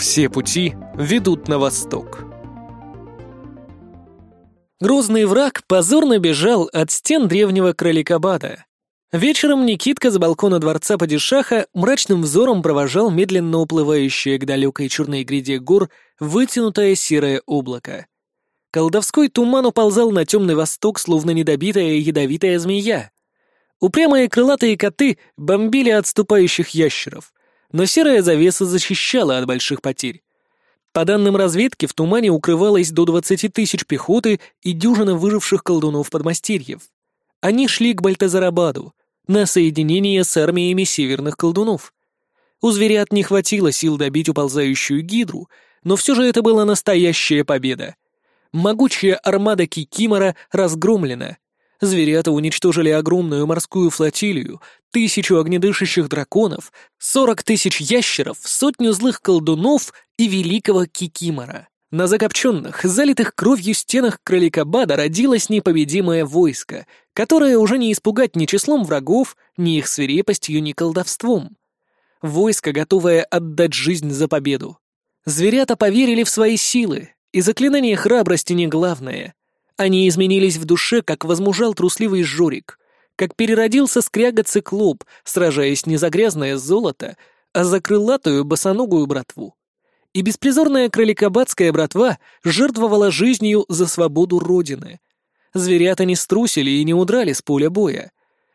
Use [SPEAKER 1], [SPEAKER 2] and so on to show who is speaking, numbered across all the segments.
[SPEAKER 1] Все пути ведут на восток. Грозный враг позорно бежал от стен древнего Кроликабада. Вечером Никитка с балкона дворца Падишаха мрачным взором провожал медленно уплывающее к далекой черной гряде гор вытянутое серое облако. Колдовской туман уползал на темный восток, словно недобитая ядовитая змея. Упрямые крылатые коты бомбили отступающих ящеров, но серая завеса защищала от больших потерь. По данным разведки, в тумане укрывалось до 20 тысяч пехоты и дюжина выживших колдунов-подмастерьев. Они шли к Бальтазарабаду, на соединение с армиями северных колдунов. У зверят не хватило сил добить уползающую гидру, но все же это была настоящая победа. Могучая армада Кикимора разгромлена, Зверята уничтожили огромную морскую флотилию, тысячу огнедышащих драконов, сорок тысяч ящеров, сотню злых колдунов и великого Кикимора. На закопченных, залитых кровью стенах Кроликабада родилось непобедимое войско, которое уже не испугать ни числом врагов, ни их свирепостью, ни колдовством. Войско, готовое отдать жизнь за победу. Зверята поверили в свои силы, и заклинание храбрости не главное. Они изменились в душе, как возмужал трусливый Жорик, как переродился скряга-циклоп, сражаясь не за грязное золото, а за крылатую босоногую братву. И беспризорная кроликобатская братва жертвовала жизнью за свободу Родины. Зверята не струсили и не удрали с поля боя.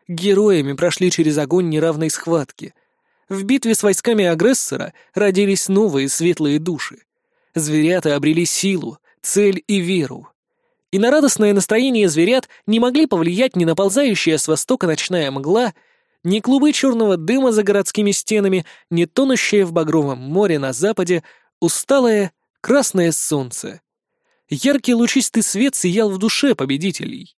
[SPEAKER 1] Героями прошли через огонь неравной схватки. В битве с войсками агрессора родились новые светлые души. Зверята обрели силу, цель и веру и на радостное настроение зверят не могли повлиять ни наползающая с востока ночная мгла, ни клубы черного дыма за городскими стенами, ни тонущее в багровом море на западе усталое красное солнце. Яркий лучистый свет сиял в душе победителей.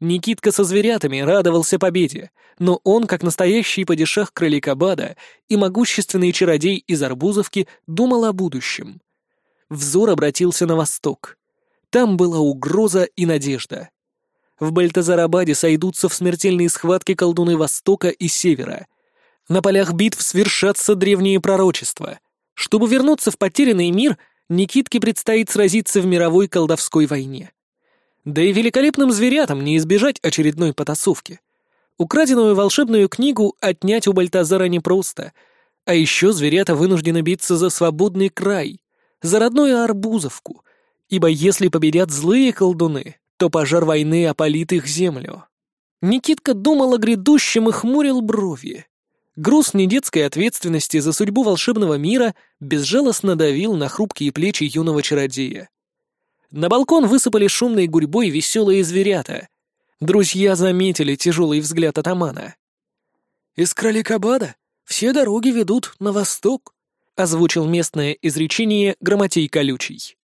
[SPEAKER 1] Никитка со зверятами радовался победе, но он, как настоящий падишах Кроликабада и могущественный чародей из Арбузовки, думал о будущем. Взор обратился на восток. Там была угроза и надежда. В Бальтазарабаде сойдутся в смертельные схватки колдуны Востока и Севера. На полях битв свершатся древние пророчества. Чтобы вернуться в потерянный мир, Никитке предстоит сразиться в мировой колдовской войне. Да и великолепным зверятам не избежать очередной потасовки. Украденную волшебную книгу отнять у Бальтазара непросто, а еще зверята вынуждены биться за свободный край, за родную Арбузовку, ибо если победят злые колдуны, то пожар войны опалит их землю. Никитка думал о грядущем и хмурил брови. Груз недетской ответственности за судьбу волшебного мира безжалостно давил на хрупкие плечи юного чародея. На балкон высыпали шумной гурьбой веселые зверята. Друзья заметили тяжелый взгляд атамана. «Из Кроликабада все дороги ведут на восток», — озвучил местное изречение Громотей Колючий.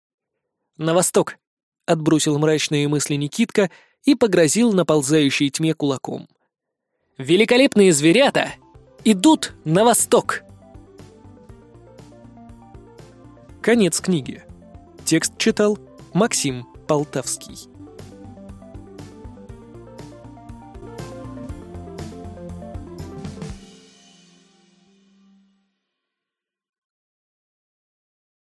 [SPEAKER 1] «На восток», — отбросил мрачные мысли Никитка и погрозил наползающей тьме кулаком. «Великолепные зверята идут на восток!» Конец книги. Текст читал Максим Полтавский.